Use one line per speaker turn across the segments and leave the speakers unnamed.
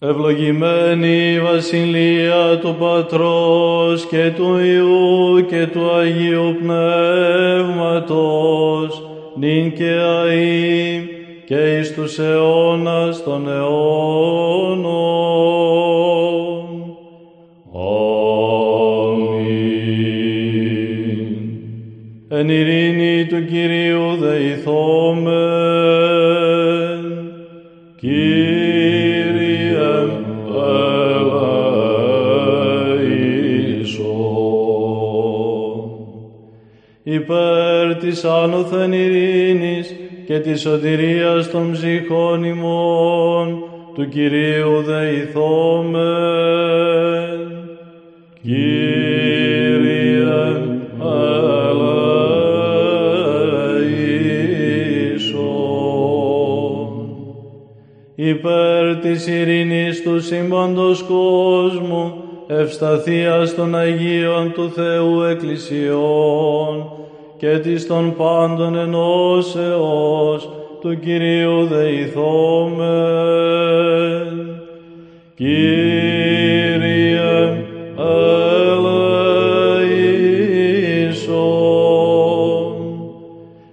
Ευλογημένη η Βασιλεία του Πατρός και του Υιού και του Αγίου Πνεύματος, νυν και αΐ και εις τους αιώνας των αιώνων. Αμήν. Εν ειρήνη του Κυρίου δεηθόμεν, της άνωθεν ειρήνης και της σωτηρίας των ψυχών ημών, του Κυρίου δεηθόμεν. Κύριε ελέησον. Υπέρ της ειρήνης του σύμπαντος κόσμου, ευσταθίας των Αγίων του Θεού Εκκλησιών και της των πάντων ενώσεως του Κυρίου δεηθόμεν. Κύριε ελέησον.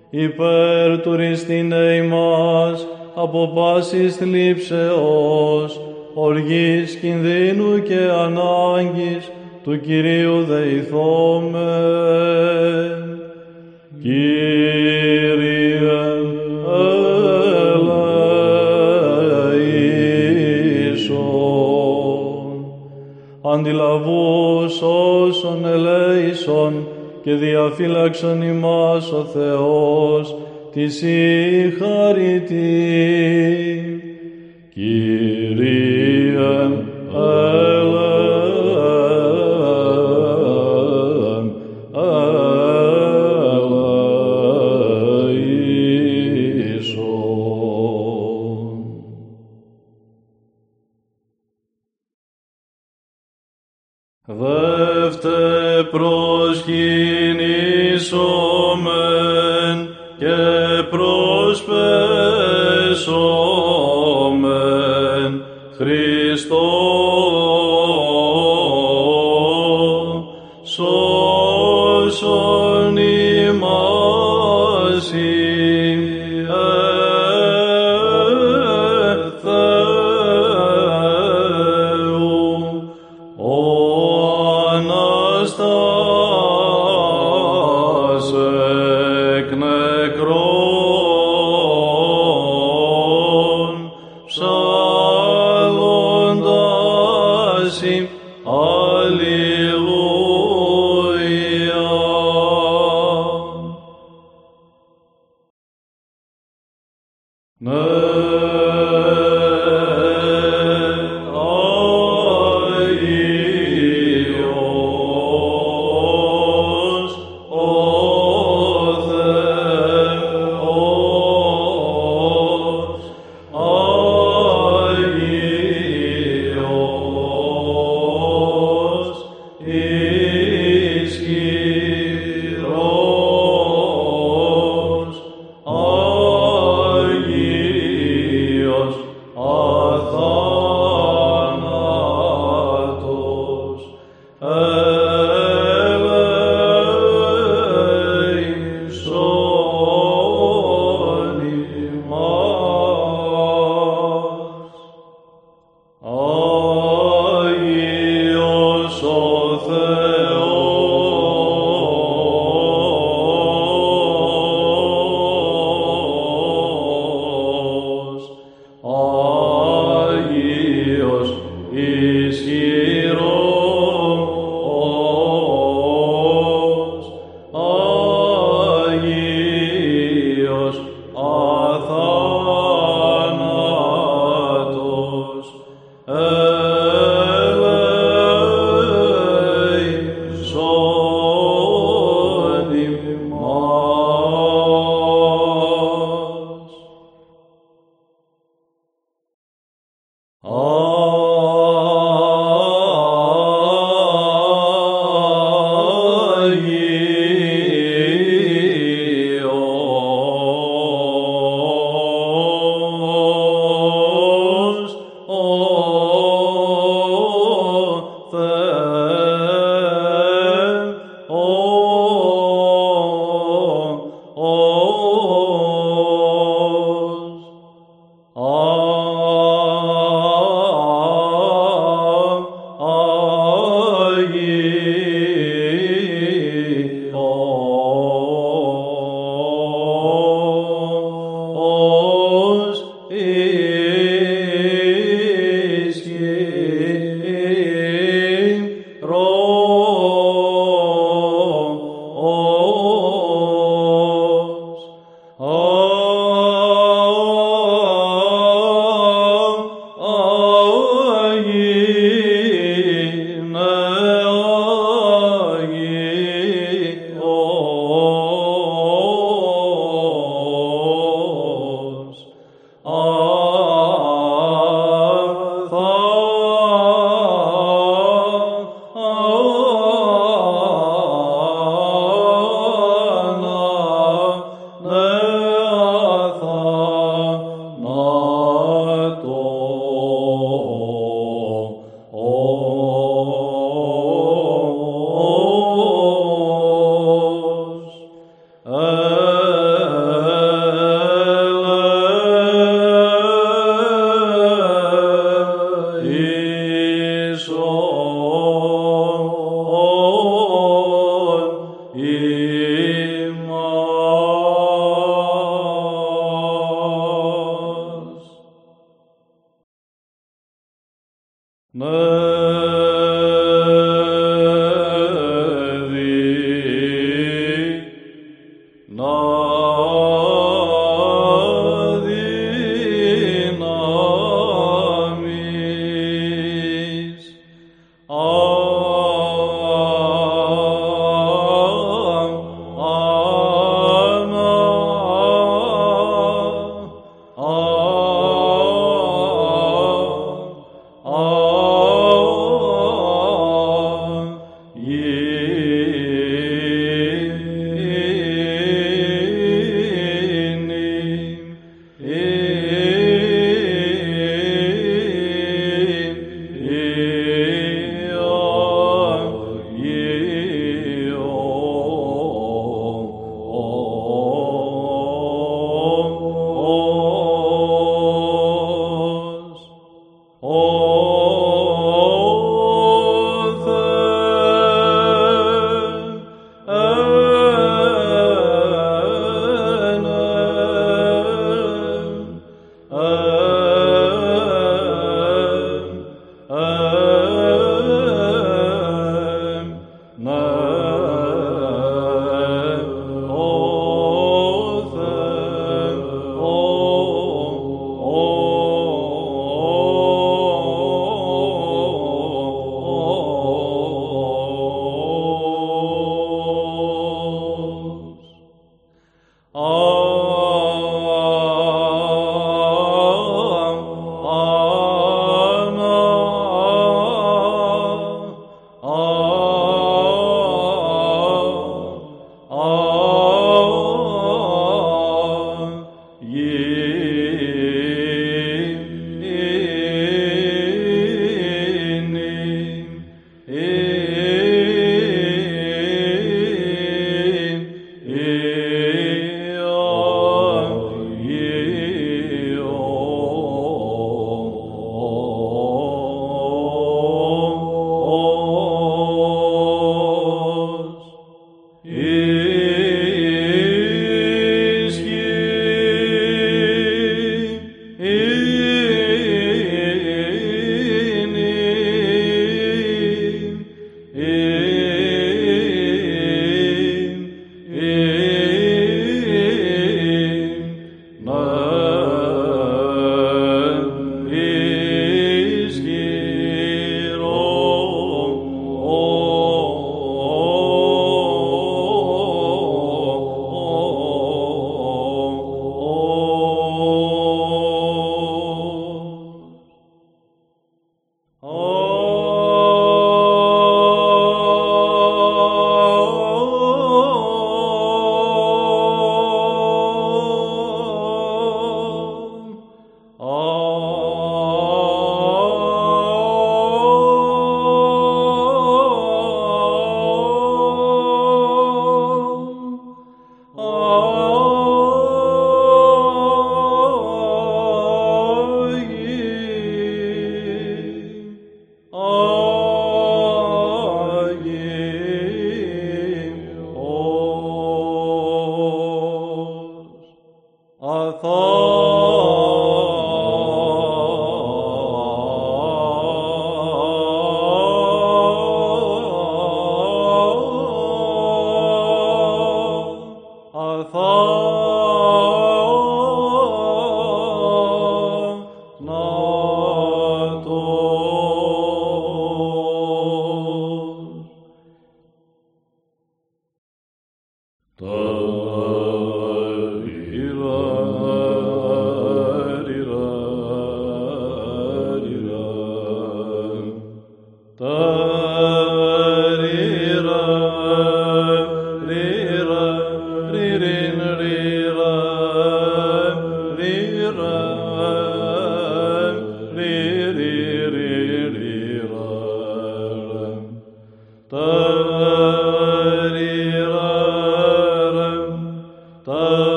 Υπέρ του ριστήνε ημάς από πάσης θλίψεως, οργής κινδύνου και ανάγκης του Κυρίου δεηθόμεν. Κύριε ελέησον. Αντιλαβούς όσων ελέησον και διαφύλαξον ημάς ο Θεός της η χαριτή.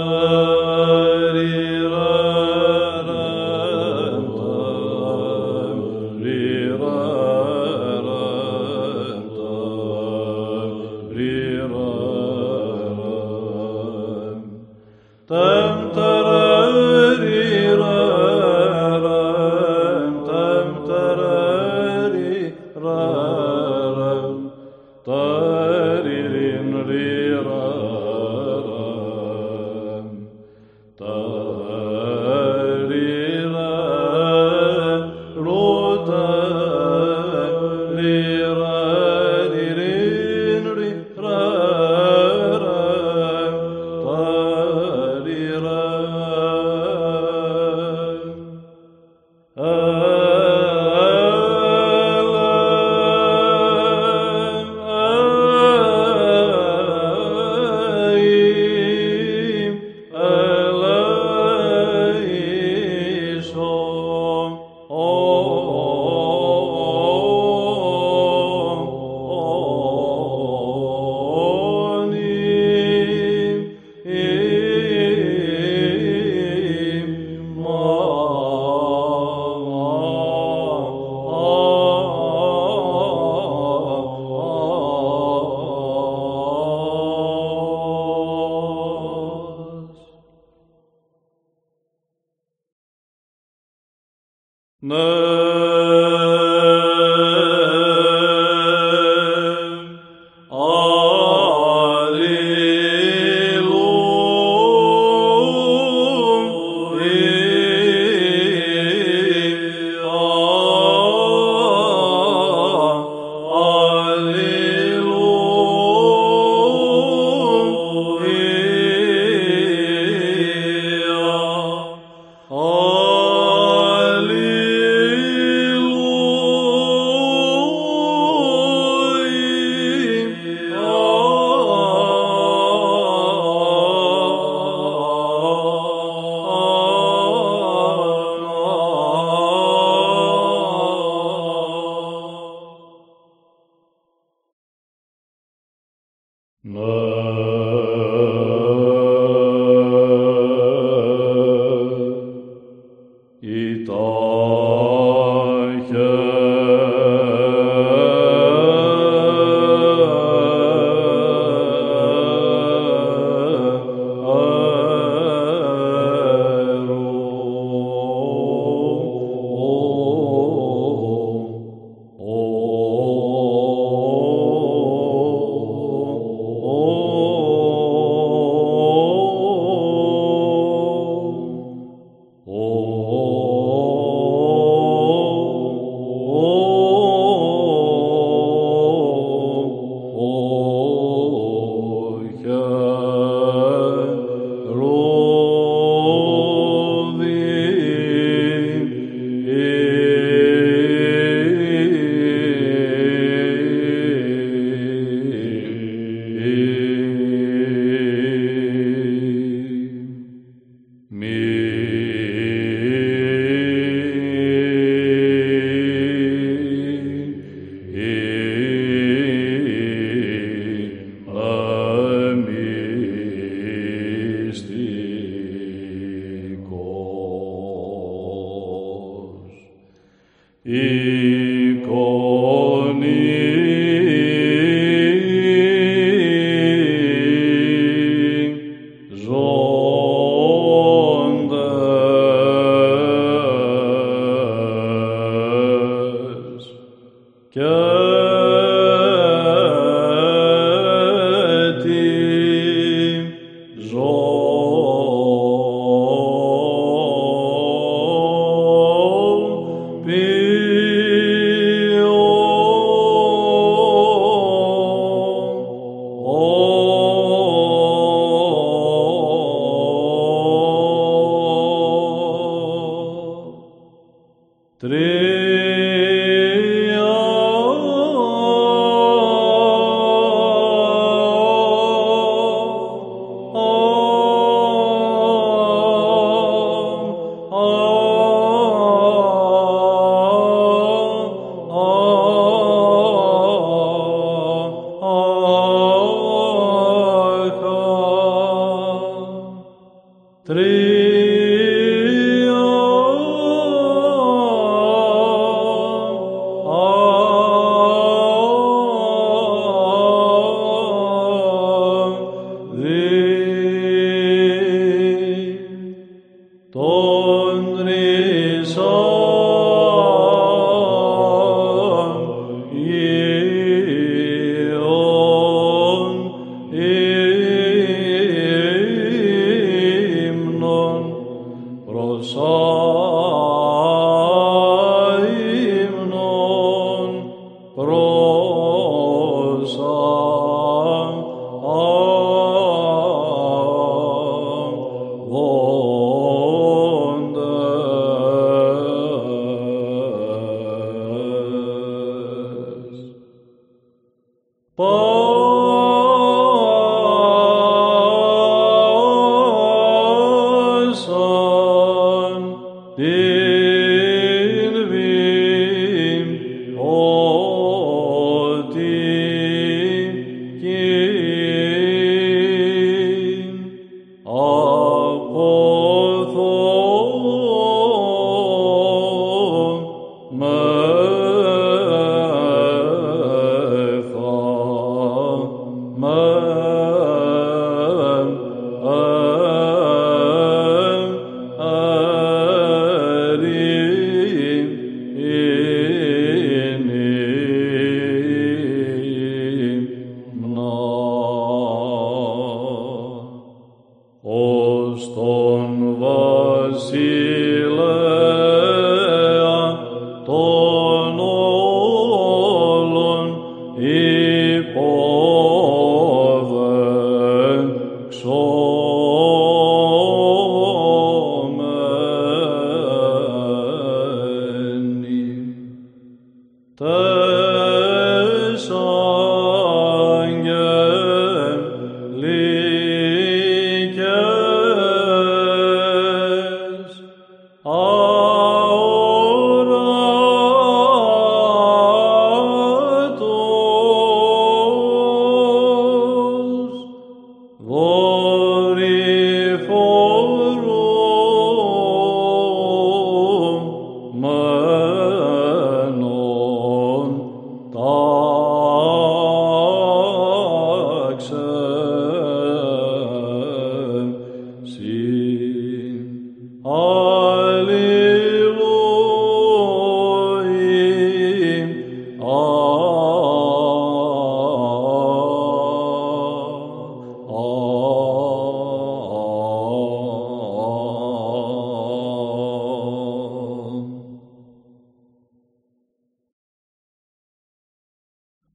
Oh.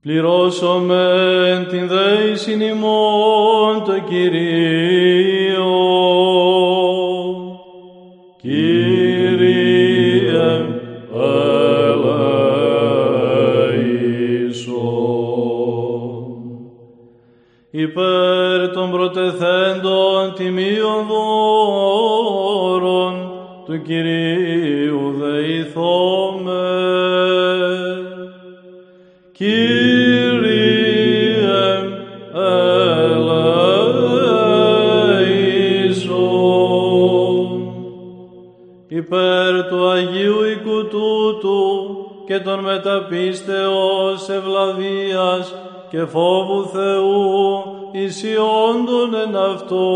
Πληρώσομεν την δέησιν ημών το Κυρίο. Κύριε, ελέησον. Υπέρ των προτεθέντων τιμίων δώρων του Κυρίου δεηθώμε. Αγίου οίκου τούτου και των μεταπίστεως ευλαβίας και φόβου Θεού ισιόντων εν αυτό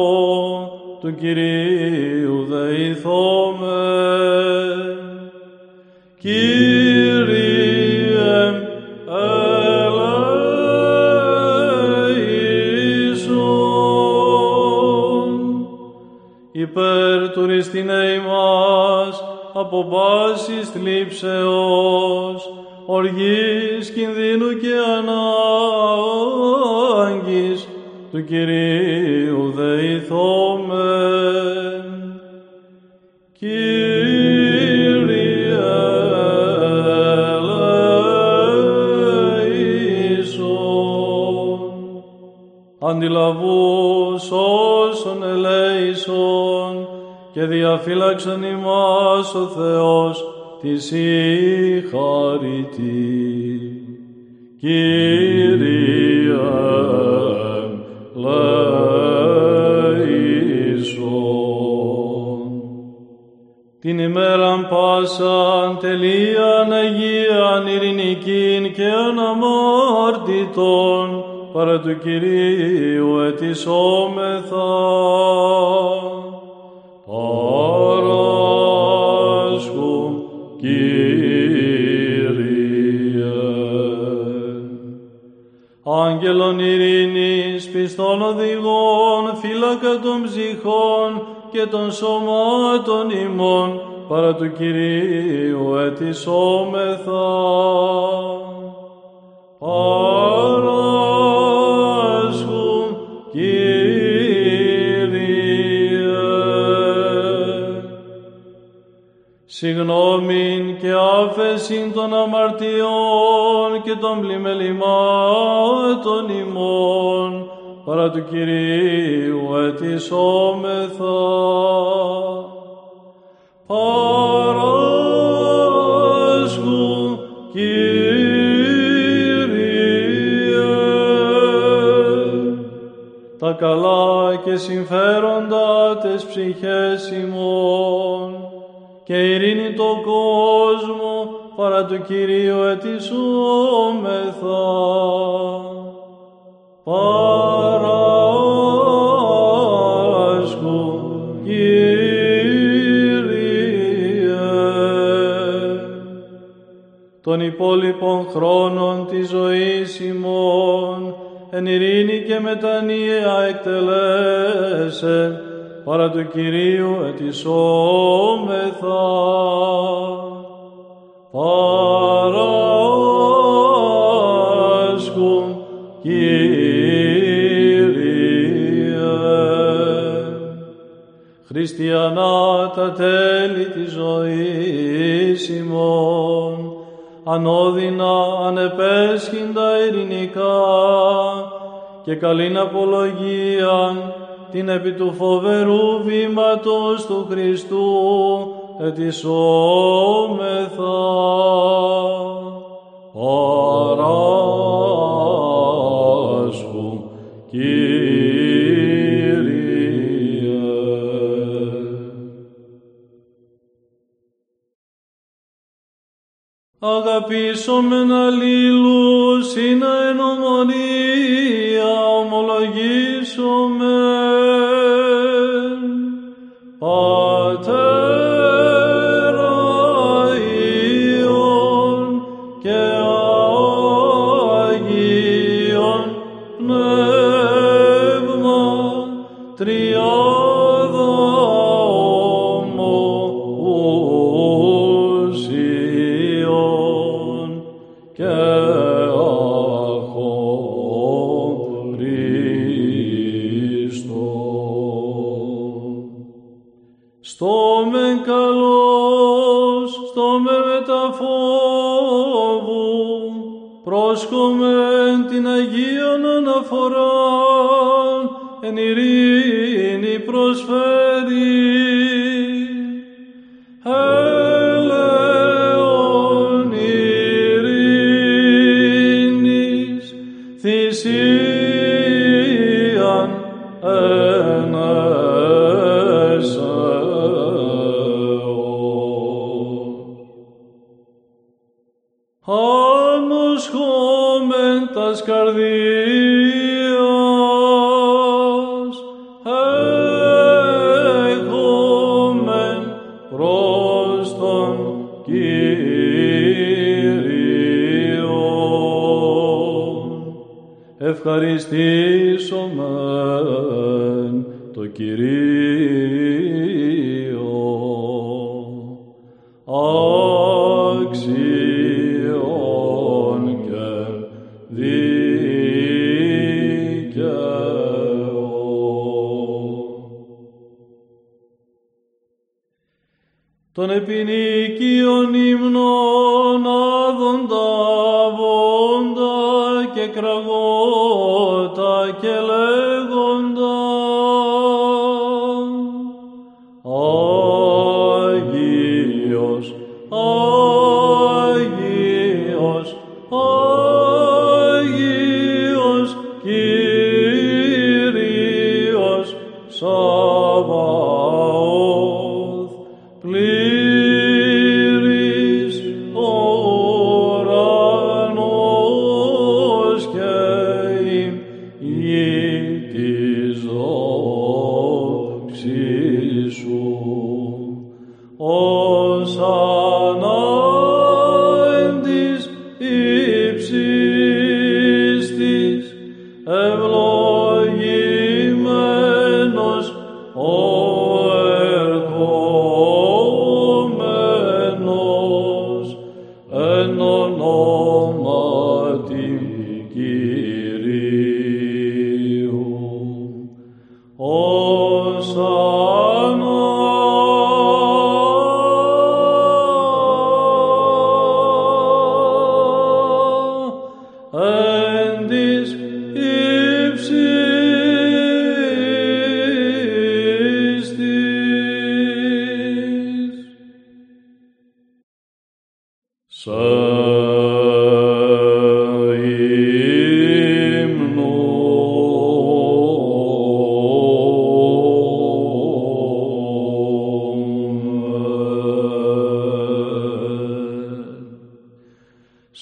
του Κυρίου δεηθώμε. Κύριε, ελέησον υπέρ του ημάς από πάσης θλίψεως, οργής, κινδύνου και ανάγκης του Κυρίου δεηθώμε. Κύριε ελέησον, αντιλαβούς όσων ελέησον, και διαφύλαξον ημάς ο Θεός της η χαριτή. Κύριε, λαίσον. Την ημέραν πάσαν τελείαν Αγίαν ειρηνικήν και αναμάρτητον παρά του Κυρίου ετισόμεθα. Ειρήνης, πιστών οδηγών, φύλακα των ψυχών και των σωμάτων ημών, παρά του Κυρίου ετισόμεθα. Παράσχου, Κύριε. Συγνώμην και άφεση των αμαρτιών και των πλημελημάτων ημών, παρά του Κυρίου ετισόμεθα. Παράσχου, Κύριε, τα καλά και συμφέροντα τες ψυχές ημών και ειρήνη το κόσμο παρά του Κυρίου ετισόμεθα. Των υπόλοιπων χρόνων της ζωής ημών, εν ειρήνη και μετανία εκτελέσε, παρά του Κυρίου ετισόμεθα. Παράσχου, Κύριε. Χριστιανά τα τέλη της ζωής ημών, ανώδυνα, ανεπέσχυντα ειρηνικά και καλήν απολογίαν την επί του φοβερού βήματος του Χριστού ετισόμεθα. من اليوم κραγότα και λέγοντα.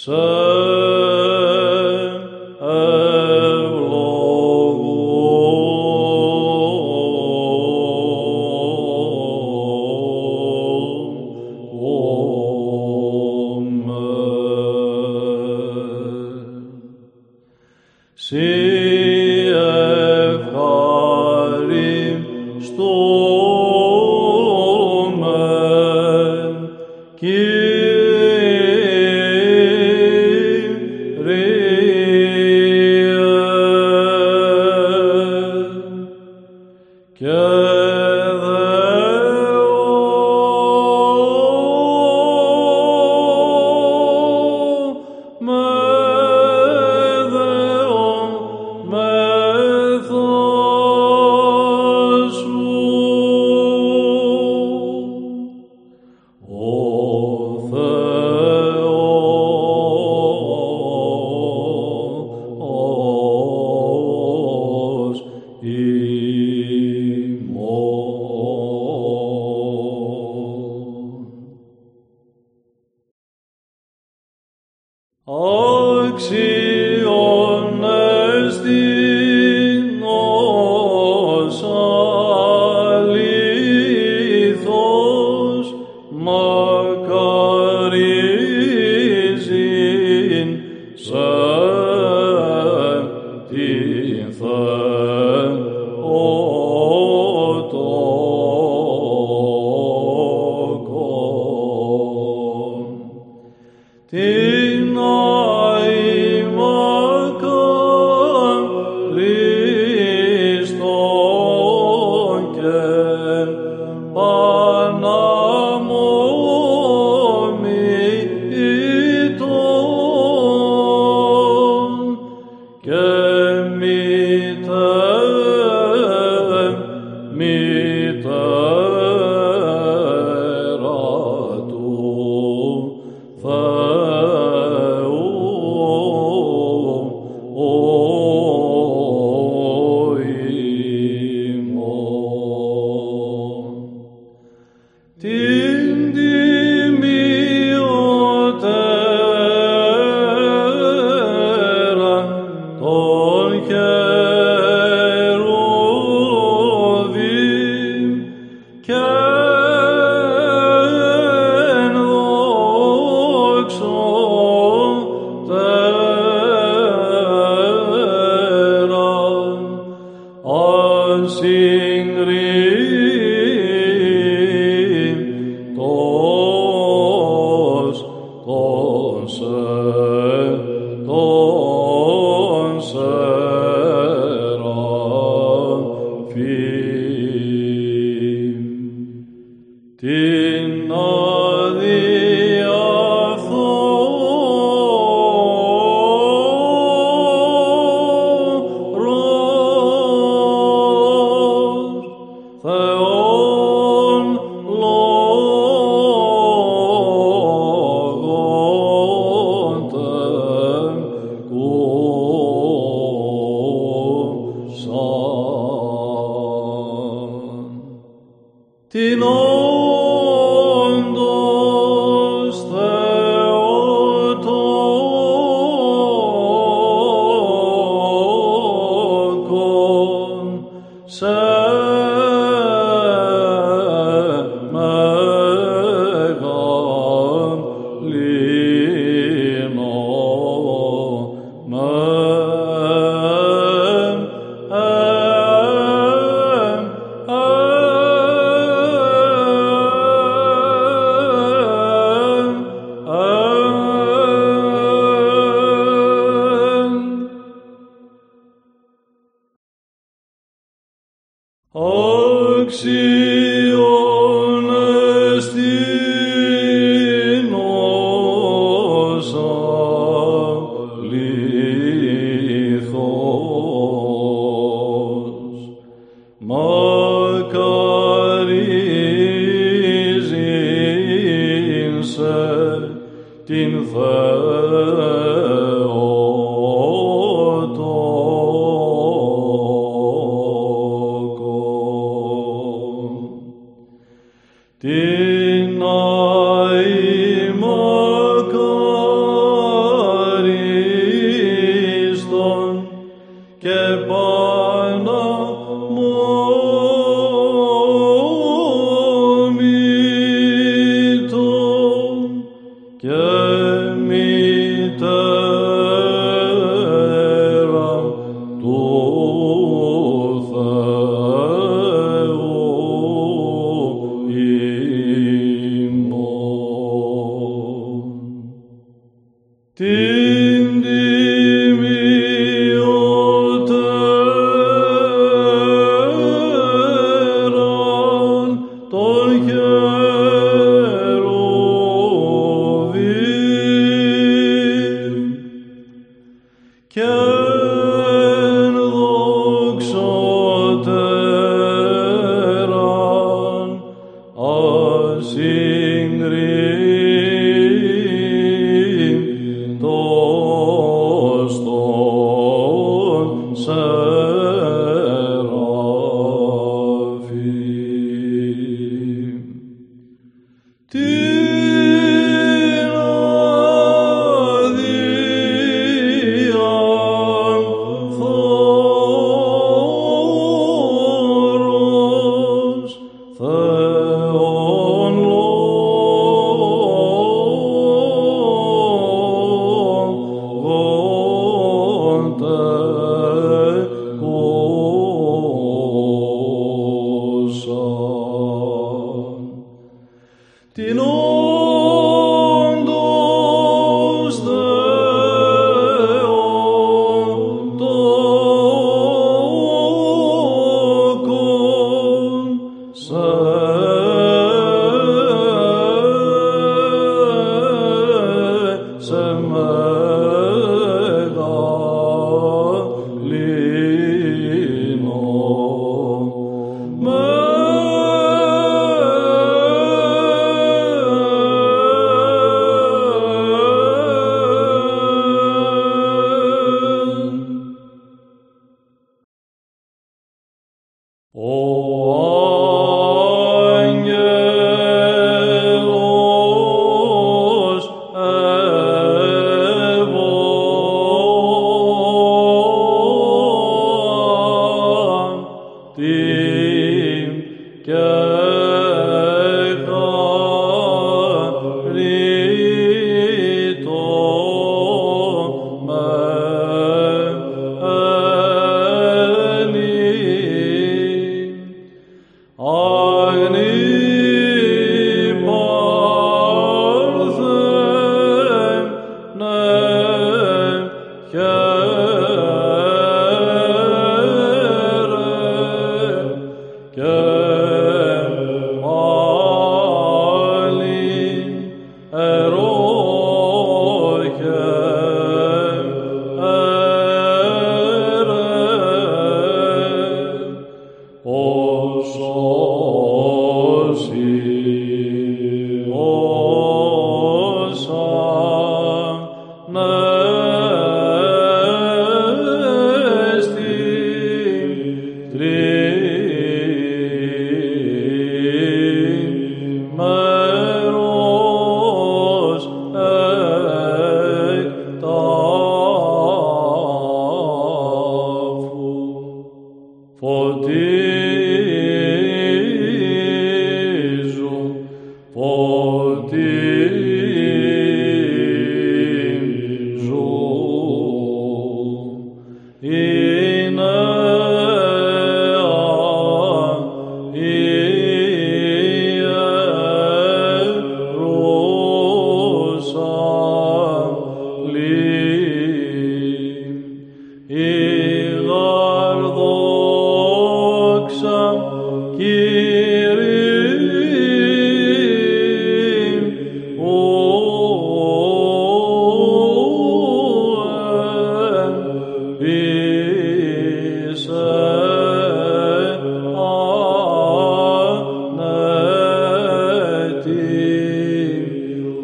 So την αημακά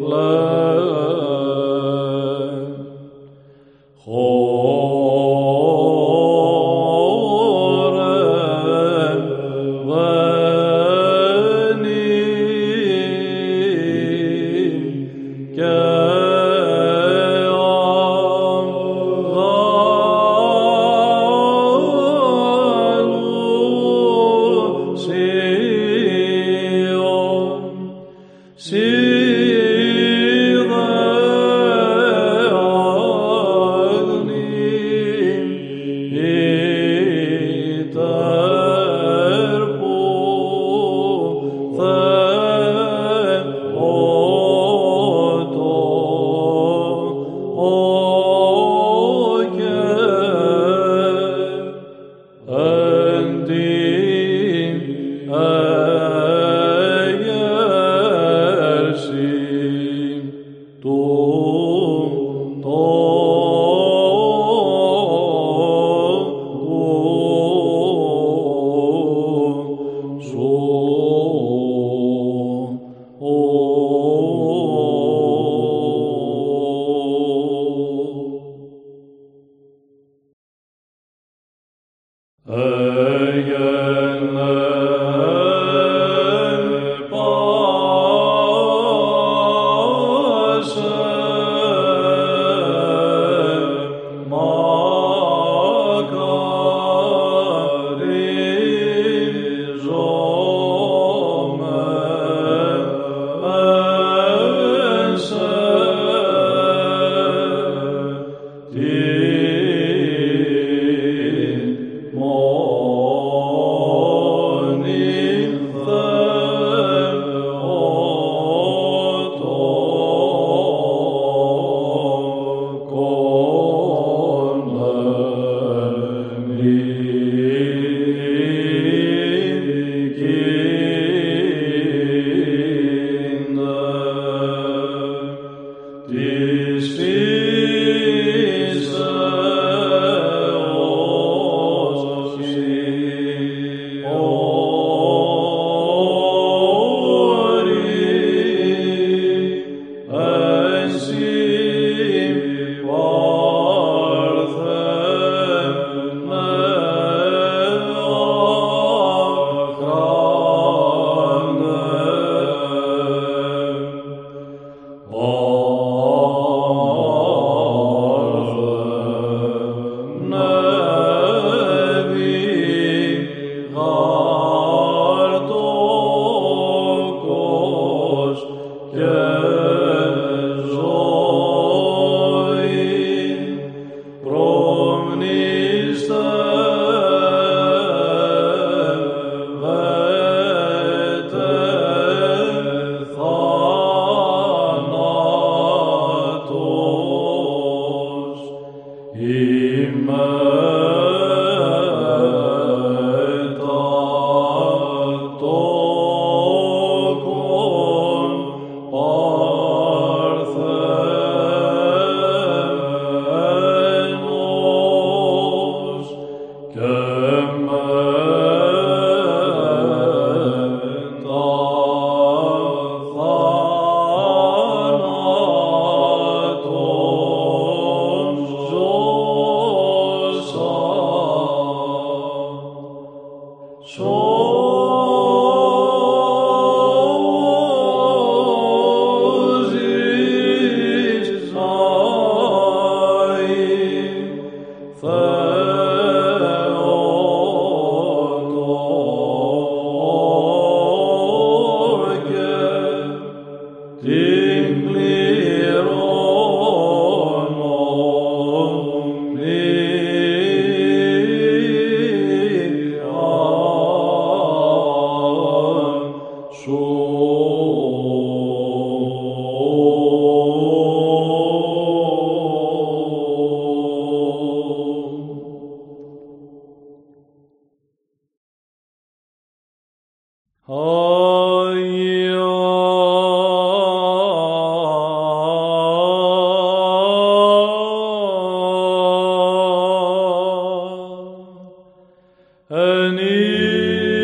love. Veni.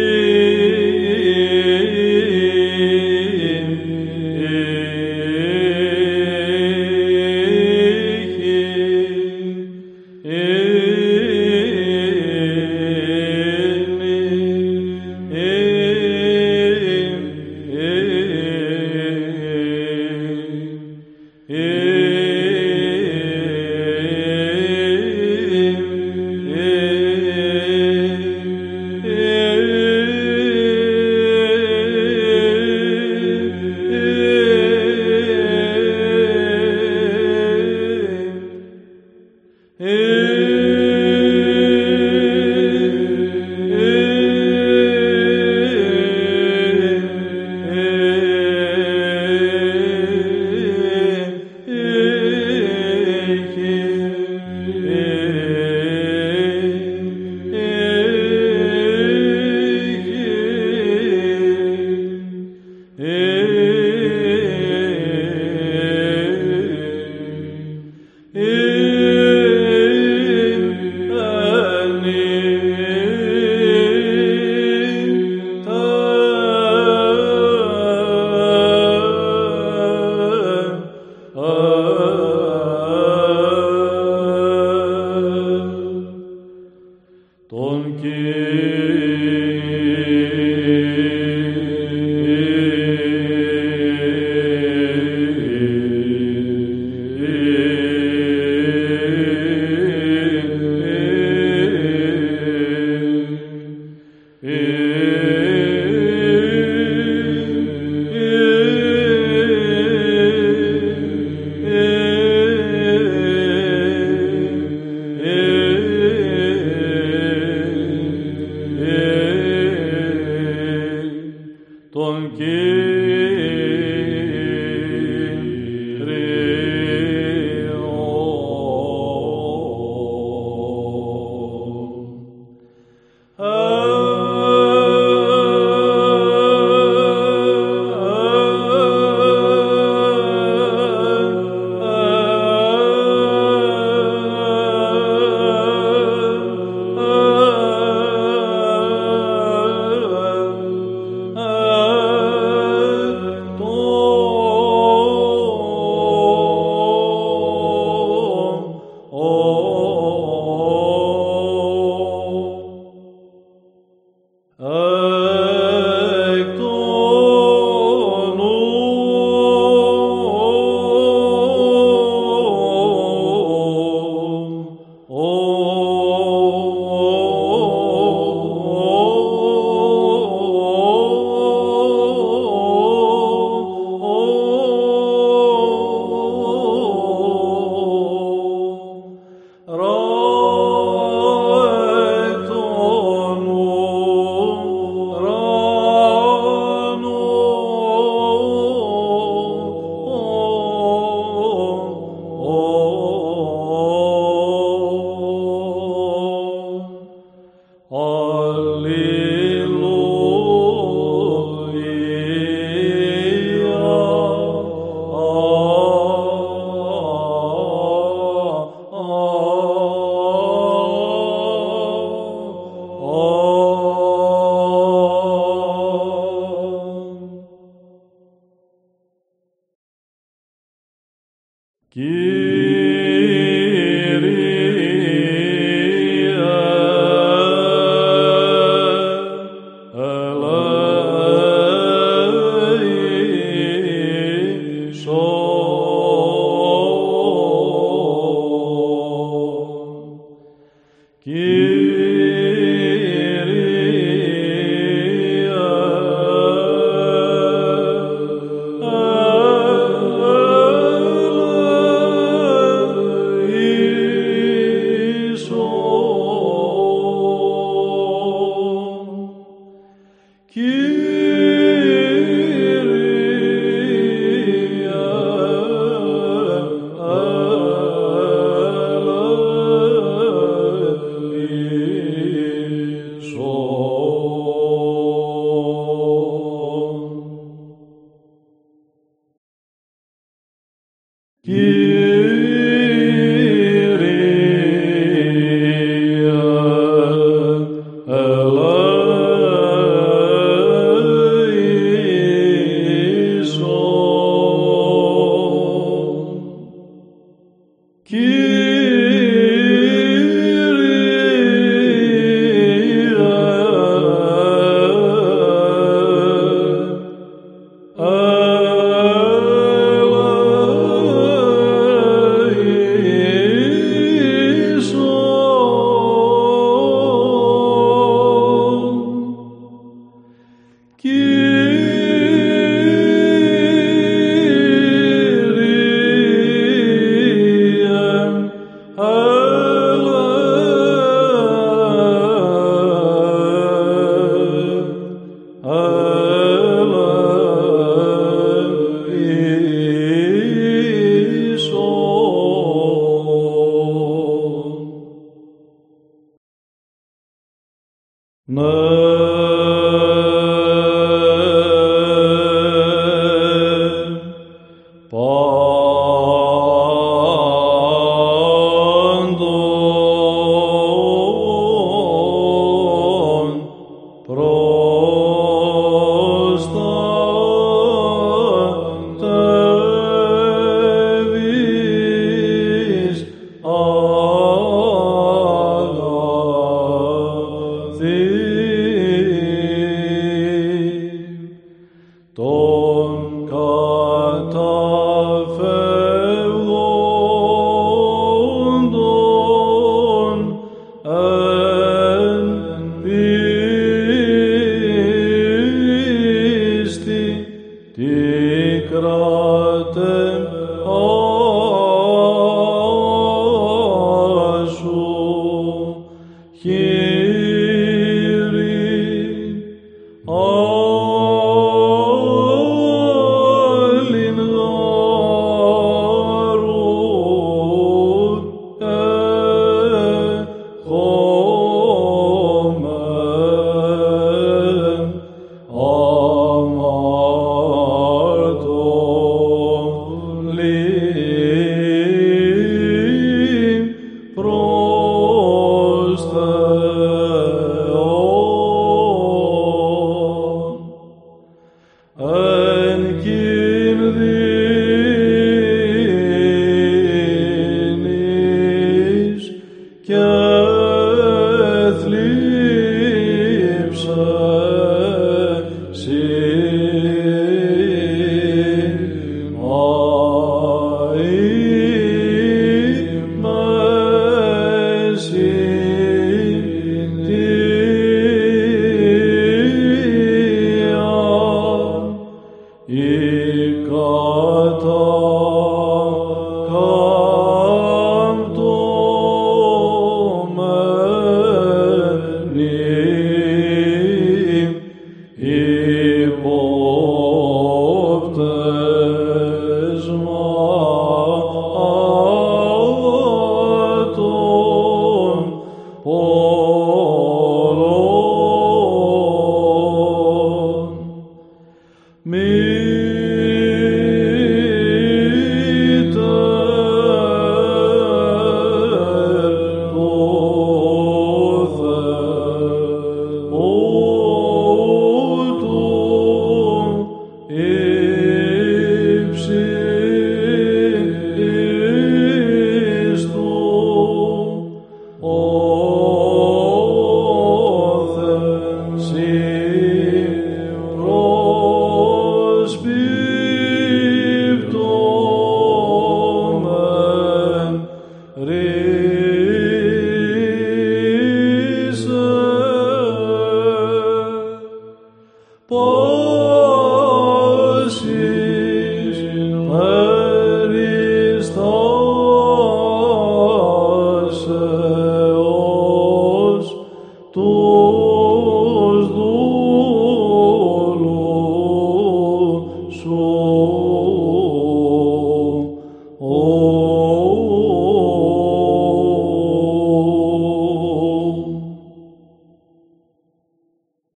you.